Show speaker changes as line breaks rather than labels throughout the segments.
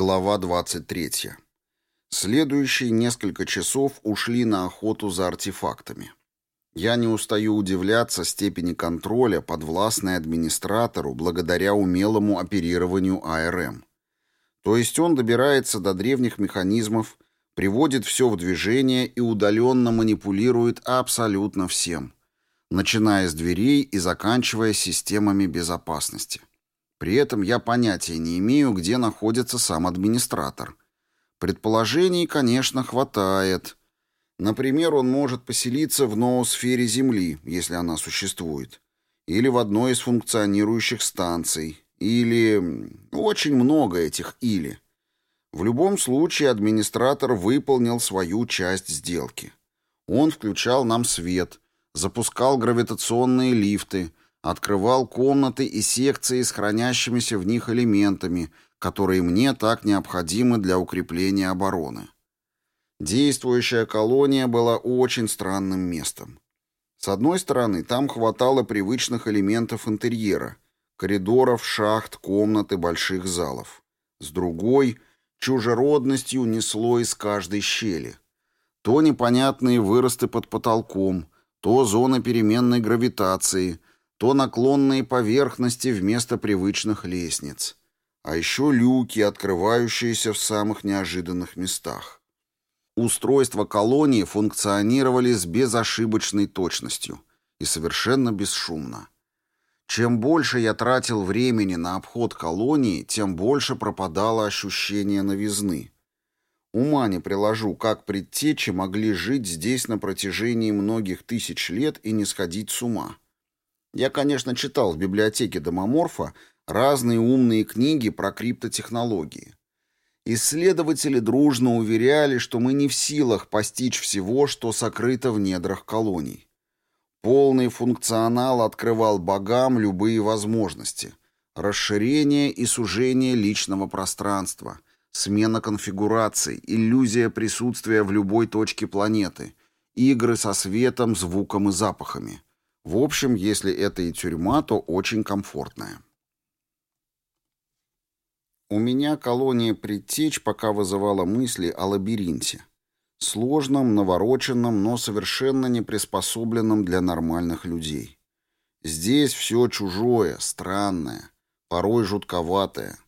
Глава 23. Следующие несколько часов ушли на охоту за артефактами. Я не устаю удивляться степени контроля, подвластной администратору благодаря умелому оперированию АРМ. То есть он добирается до древних механизмов, приводит все в движение и удаленно манипулирует абсолютно всем, начиная с дверей и заканчивая системами безопасности. При этом я понятия не имею, где находится сам администратор. Предположений, конечно, хватает. Например, он может поселиться в ноосфере Земли, если она существует, или в одной из функционирующих станций, или... Очень много этих «или». В любом случае администратор выполнил свою часть сделки. Он включал нам свет, запускал гравитационные лифты, открывал комнаты и секции с хранящимися в них элементами, которые мне так необходимы для укрепления обороны. Действующая колония была очень странным местом. С одной стороны, там хватало привычных элементов интерьера, коридоров, шахт, комнат и больших залов. С другой, чужеродностью несло из каждой щели. То непонятные выросты под потолком, то зона переменной гравитации – то наклонные поверхности вместо привычных лестниц, а еще люки, открывающиеся в самых неожиданных местах. Устройства колонии функционировали с безошибочной точностью и совершенно бесшумно. Чем больше я тратил времени на обход колонии, тем больше пропадало ощущение новизны. Ума не приложу, как предтечи могли жить здесь на протяжении многих тысяч лет и не сходить с ума. Я, конечно, читал в библиотеке Домоморфа разные умные книги про криптотехнологии. Исследователи дружно уверяли, что мы не в силах постичь всего, что сокрыто в недрах колоний. Полный функционал открывал богам любые возможности. Расширение и сужение личного пространства, смена конфигураций, иллюзия присутствия в любой точке планеты, игры со светом, звуком и запахами – в общем, если это и тюрьма, то очень комфортная. У меня колония предтеч пока вызывала мысли о лабиринте. Сложном, навороченном, но совершенно не приспособленном для нормальных людей. Здесь все чужое, странное, порой жутковатое.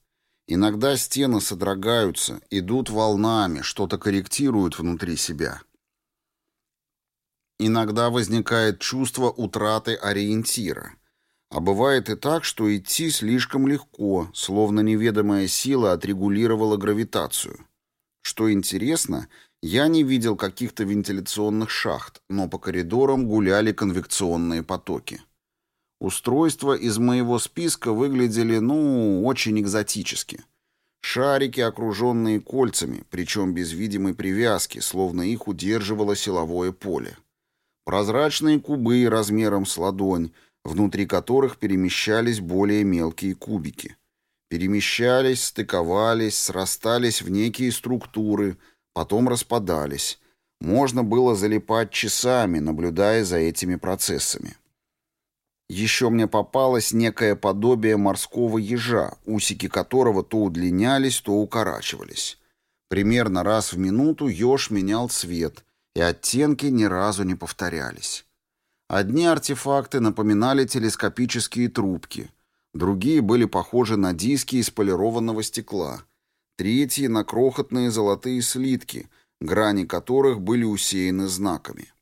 Иногда стены содрогаются, идут волнами, что-то корректируют внутри себя. Иногда возникает чувство утраты ориентира. А бывает и так, что идти слишком легко, словно неведомая сила отрегулировала гравитацию. Что интересно, я не видел каких-то вентиляционных шахт, но по коридорам гуляли конвекционные потоки. Устройства из моего списка выглядели, ну, очень экзотически. Шарики, окруженные кольцами, причем без видимой привязки, словно их удерживало силовое поле. Прозрачные кубы размером с ладонь, внутри которых перемещались более мелкие кубики. Перемещались, стыковались, срастались в некие структуры, потом распадались. Можно было залипать часами, наблюдая за этими процессами. Еще мне попалось некое подобие морского ежа, усики которого то удлинялись, то укорачивались. Примерно раз в минуту еж менял цвет, и оттенки ни разу не повторялись. Одни артефакты напоминали телескопические трубки, другие были похожи на диски из полированного стекла, третьи — на крохотные золотые слитки, грани которых были усеяны знаками.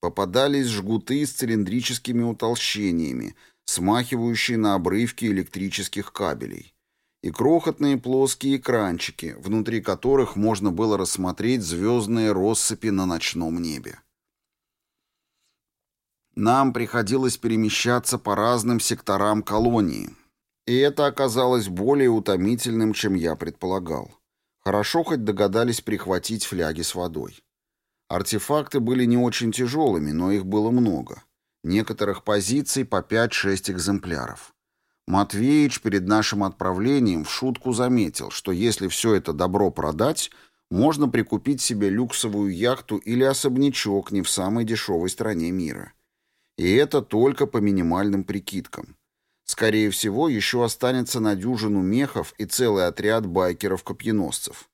Попадались жгуты с цилиндрическими утолщениями, смахивающие на обрывки электрических кабелей и крохотные плоские экранчики, внутри которых можно было рассмотреть звездные россыпи на ночном небе. Нам приходилось перемещаться по разным секторам колонии, и это оказалось более утомительным, чем я предполагал. Хорошо хоть догадались прихватить фляги с водой. Артефакты были не очень тяжелыми, но их было много. Некоторых позиций по 5-6 экземпляров. Матвеич перед нашим отправлением в шутку заметил, что если все это добро продать, можно прикупить себе люксовую яхту или особнячок не в самой дешевой стране мира. И это только по минимальным прикидкам. Скорее всего, еще останется на дюжину мехов и целый отряд байкеров-копьеносцев.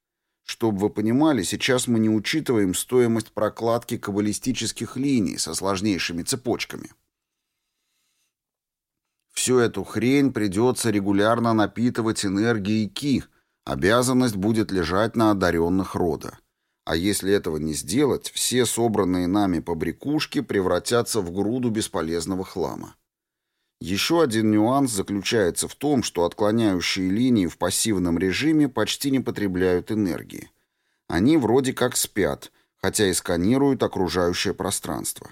Чтобы вы понимали, сейчас мы не учитываем стоимость прокладки каббалистических линий со сложнейшими цепочками. Всю эту хрень придется регулярно напитывать энергией ки, обязанность будет лежать на одаренных рода. А если этого не сделать, все собранные нами побрякушки превратятся в груду бесполезного хлама. Еще один нюанс заключается в том, что отклоняющие линии в пассивном режиме почти не потребляют энергии. Они вроде как спят, хотя и сканируют окружающее пространство.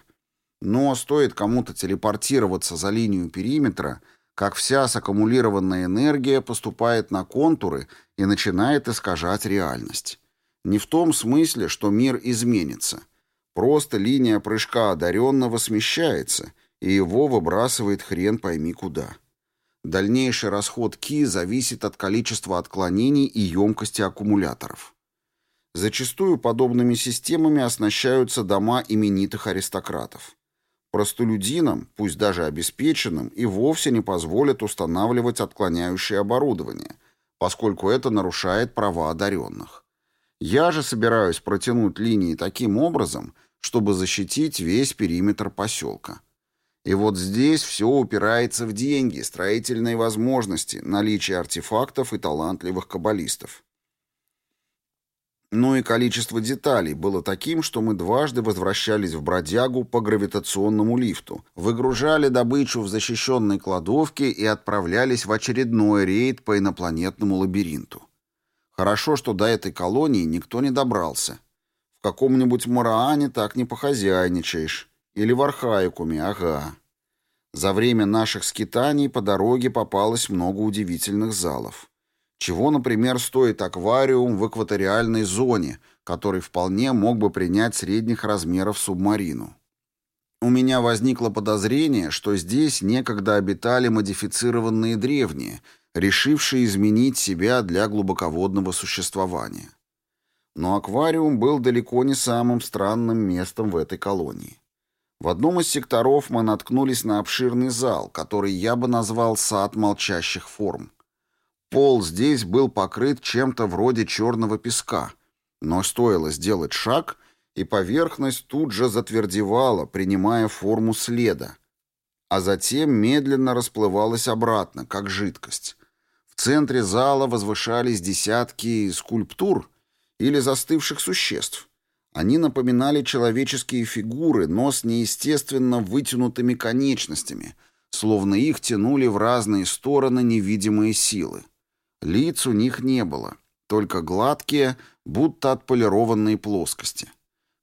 Но стоит кому-то телепортироваться за линию периметра, как вся саккумулированная энергия поступает на контуры и начинает искажать реальность. Не в том смысле, что мир изменится. Просто линия прыжка одаренного смещается – и его выбрасывает хрен пойми куда. Дальнейший расход ки зависит от количества отклонений и емкости аккумуляторов. Зачастую подобными системами оснащаются дома именитых аристократов. Простолюдинам, пусть даже обеспеченным, и вовсе не позволят устанавливать отклоняющее оборудование, поскольку это нарушает права одаренных. Я же собираюсь протянуть линии таким образом, чтобы защитить весь периметр поселка. И вот здесь все упирается в деньги, строительные возможности, наличие артефактов и талантливых каббалистов. Ну и количество деталей было таким, что мы дважды возвращались в бродягу по гравитационному лифту, выгружали добычу в защищенной кладовке и отправлялись в очередной рейд по инопланетному лабиринту. Хорошо, что до этой колонии никто не добрался. В каком-нибудь Мараане так не похозяйничаешь. Или в Архаикуме, ага. За время наших скитаний по дороге попалось много удивительных залов. Чего, например, стоит аквариум в экваториальной зоне, который вполне мог бы принять средних размеров субмарину. У меня возникло подозрение, что здесь некогда обитали модифицированные древние, решившие изменить себя для глубоководного существования. Но аквариум был далеко не самым странным местом в этой колонии. В одном из секторов мы наткнулись на обширный зал, который я бы назвал «сад молчащих форм». Пол здесь был покрыт чем-то вроде черного песка, но стоило сделать шаг, и поверхность тут же затвердевала, принимая форму следа, а затем медленно расплывалась обратно, как жидкость. В центре зала возвышались десятки скульптур или застывших существ — они напоминали человеческие фигуры, но с неестественно вытянутыми конечностями, словно их тянули в разные стороны невидимые силы. Лиц у них не было, только гладкие, будто отполированные плоскости.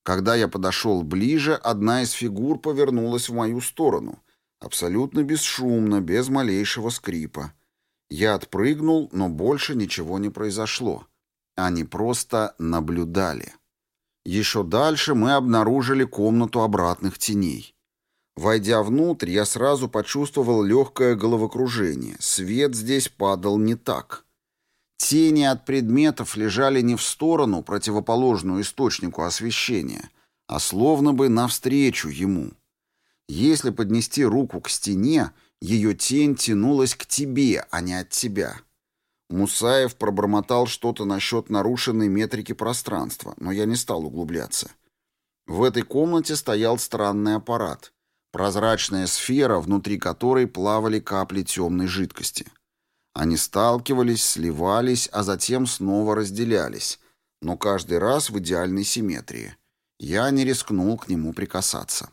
Когда я подошел ближе, одна из фигур повернулась в мою сторону, абсолютно бесшумно, без малейшего скрипа. Я отпрыгнул, но больше ничего не произошло. Они просто наблюдали. Еще дальше мы обнаружили комнату обратных теней. Войдя внутрь, я сразу почувствовал легкое головокружение. Свет здесь падал не так. Тени от предметов лежали не в сторону, противоположную источнику освещения, а словно бы навстречу ему. Если поднести руку к стене, ее тень тянулась к тебе, а не от тебя. Мусаев пробормотал что-то насчет нарушенной метрики пространства, но я не стал углубляться. В этой комнате стоял странный аппарат. Прозрачная сфера, внутри которой плавали капли темной жидкости. Они сталкивались, сливались, а затем снова разделялись, но каждый раз в идеальной симметрии. Я не рискнул к нему прикасаться.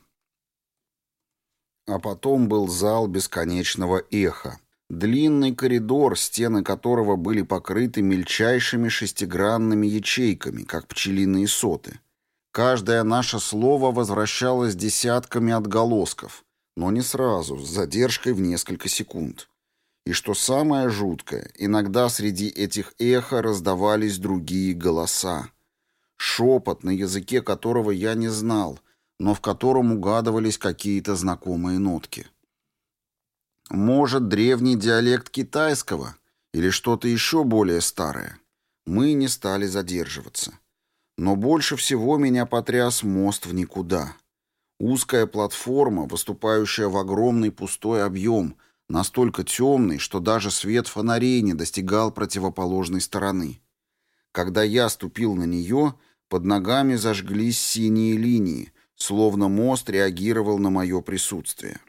А потом был зал бесконечного эха, Длинный коридор, стены которого были покрыты мельчайшими шестигранными ячейками, как пчелиные соты. Каждое наше слово возвращалось десятками отголосков, но не сразу, с задержкой в несколько секунд. И что самое жуткое, иногда среди этих эхо раздавались другие голоса. Шепот, на языке которого я не знал, но в котором угадывались какие-то знакомые нотки. Может, древний диалект китайского или что-то еще более старое. Мы не стали задерживаться. Но больше всего меня потряс мост в никуда. Узкая платформа, выступающая в огромный пустой объем, настолько темный, что даже свет фонарей не достигал противоположной стороны. Когда я ступил на нее, под ногами зажглись синие линии, словно мост реагировал на мое присутствие.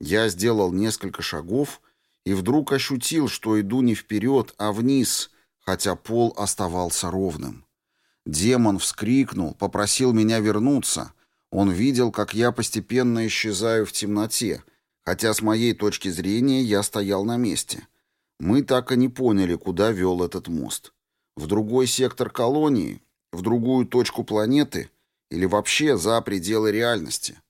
Я сделал несколько шагов и вдруг ощутил, что иду не вперед, а вниз, хотя пол оставался ровным. Демон вскрикнул, попросил меня вернуться. Он видел, как я постепенно исчезаю в темноте, хотя с моей точки зрения я стоял на месте. Мы так и не поняли, куда вел этот мост. В другой сектор колонии, в другую точку планеты или вообще за пределы реальности.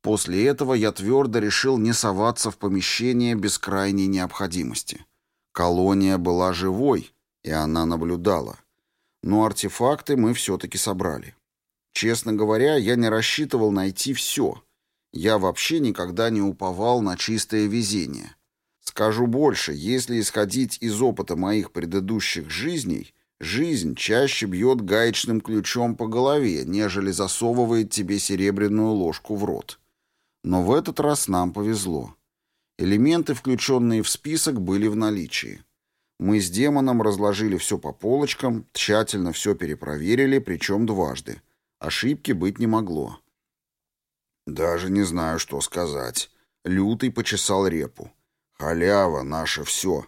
После этого я твердо решил не соваться в помещение без крайней необходимости. Колония была живой, и она наблюдала. Но артефакты мы все-таки собрали. Честно говоря, я не рассчитывал найти все. Я вообще никогда не уповал на чистое везение. Скажу больше, если исходить из опыта моих предыдущих жизней, жизнь чаще бьет гаечным ключом по голове, нежели засовывает тебе серебряную ложку в рот. Но в этот раз нам повезло. Элементы, включенные в список, были в наличии. Мы с демоном разложили все по полочкам, тщательно все перепроверили, причем дважды. Ошибки быть не могло. «Даже не знаю, что сказать». Лютый почесал репу. «Халява — наше все».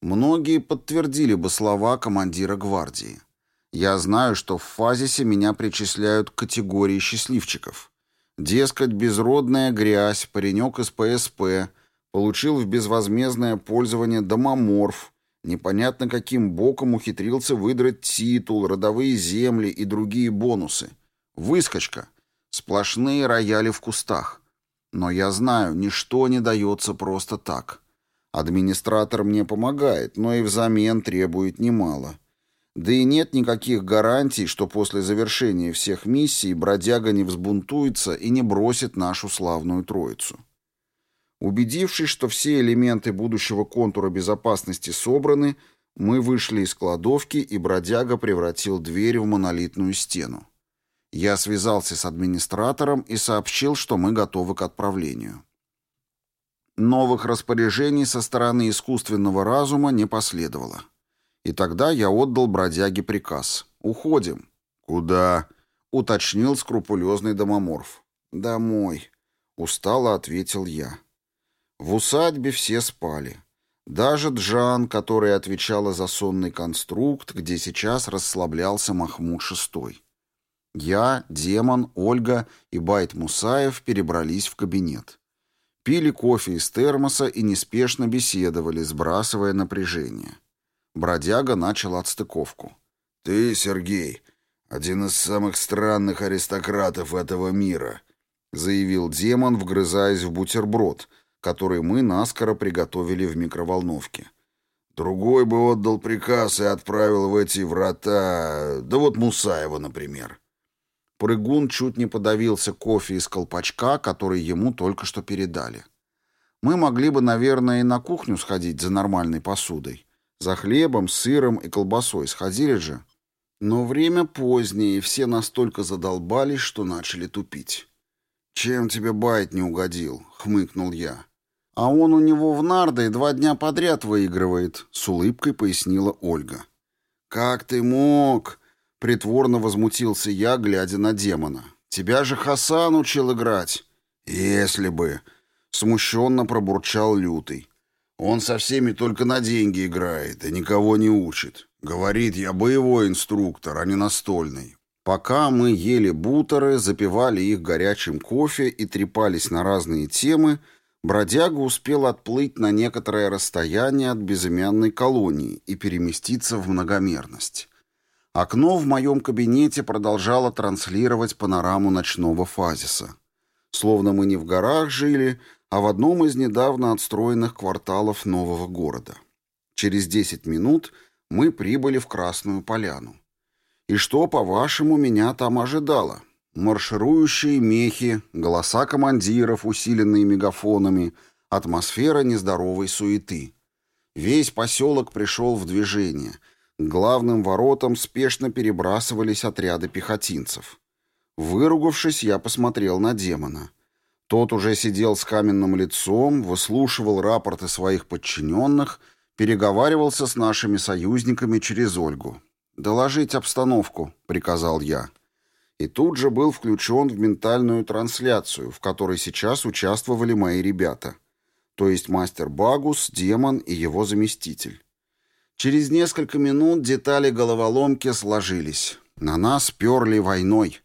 Многие подтвердили бы слова командира гвардии. Я знаю, что в фазисе меня причисляют к категории счастливчиков. Дескать, безродная грязь, паренек из ПСП, получил в безвозмездное пользование домоморф, Непонятно каким боком ухитрился выдрать титул, родовые земли и другие бонусы. Выскочка. Сплошные рояли в кустах. Но я знаю, ничто не дается просто так. Администратор мне помогает, но и взамен требует немало. Да и нет никаких гарантий, что после завершения всех миссий бродяга не взбунтуется и не бросит нашу славную троицу. Убедившись, что все элементы будущего контура безопасности собраны, мы вышли из кладовки, и бродяга превратил дверь в монолитную стену. Я связался с администратором и сообщил, что мы готовы к отправлению. Новых распоряжений со стороны искусственного разума не последовало. И тогда я отдал бродяге приказ. «Уходим». «Куда?» — уточнил скрупулезный домоморф. «Домой», — устало ответил я. В усадьбе все спали. Даже Джан, которая отвечала за сонный конструкт, где сейчас расслаблялся Махмуд VI. Я, Демон, Ольга и Байт Мусаев перебрались в кабинет. Пили кофе из термоса и неспешно беседовали, сбрасывая напряжение. Бродяга начал отстыковку. «Ты, Сергей, один из самых странных аристократов этого мира», заявил демон, вгрызаясь в бутерброд — который мы наскоро приготовили в микроволновке. Другой бы отдал приказ и отправил в эти врата... Да вот Мусаева, например. Прыгун чуть не подавился кофе из колпачка, который ему только что передали. Мы могли бы, наверное, и на кухню сходить за нормальной посудой. За хлебом, сыром и колбасой сходили же. Но время позднее, и все настолько задолбались, что начали тупить. «Чем тебе байт не угодил?» — хмыкнул я. «А он у него в нарды два дня подряд выигрывает», — с улыбкой пояснила Ольга. «Как ты мог?» — притворно возмутился я, глядя на демона. «Тебя же Хасан учил играть». «Если бы», — смущенно пробурчал Лютый. «Он со всеми только на деньги играет и никого не учит. Говорит, я боевой инструктор, а не настольный». Пока мы ели бутеры, запивали их горячим кофе и трепались на разные темы, — Бродяга успел отплыть на некоторое расстояние от безымянной колонии и переместиться в многомерность. Окно в моем кабинете продолжало транслировать панораму ночного фазиса. Словно мы не в горах жили, а в одном из недавно отстроенных кварталов нового города. Через десять минут мы прибыли в Красную Поляну. И что, по-вашему, меня там ожидало? Марширующие мехи, голоса командиров, усиленные мегафонами, атмосфера нездоровой суеты. Весь поселок пришел в движение. К главным воротам спешно перебрасывались отряды пехотинцев. Выругавшись, я посмотрел на демона. Тот уже сидел с каменным лицом, выслушивал рапорты своих подчиненных, переговаривался с нашими союзниками через Ольгу. «Доложить обстановку», — приказал я. И тут же был включен в ментальную трансляцию, в которой сейчас участвовали мои ребята. То есть мастер Багус, демон и его заместитель. Через несколько минут детали головоломки сложились. На нас перли войной.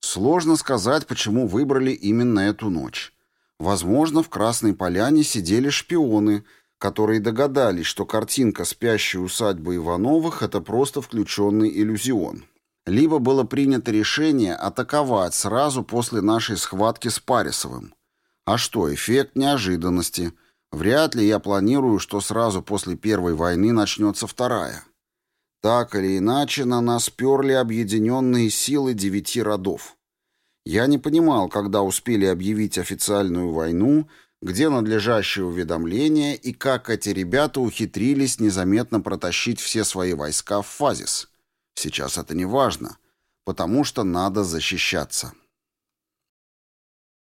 Сложно сказать, почему выбрали именно эту ночь. Возможно, в Красной Поляне сидели шпионы, которые догадались, что картинка спящей усадьбы Ивановых — это просто включенный иллюзион. Либо было принято решение атаковать сразу после нашей схватки с Парисовым. А что, эффект неожиданности. Вряд ли я планирую, что сразу после Первой войны начнется Вторая. Так или иначе, на нас перли объединенные силы девяти родов. Я не понимал, когда успели объявить официальную войну, где надлежащее уведомление и как эти ребята ухитрились незаметно протащить все свои войска в фазис. Сейчас это не важно, потому что надо защищаться.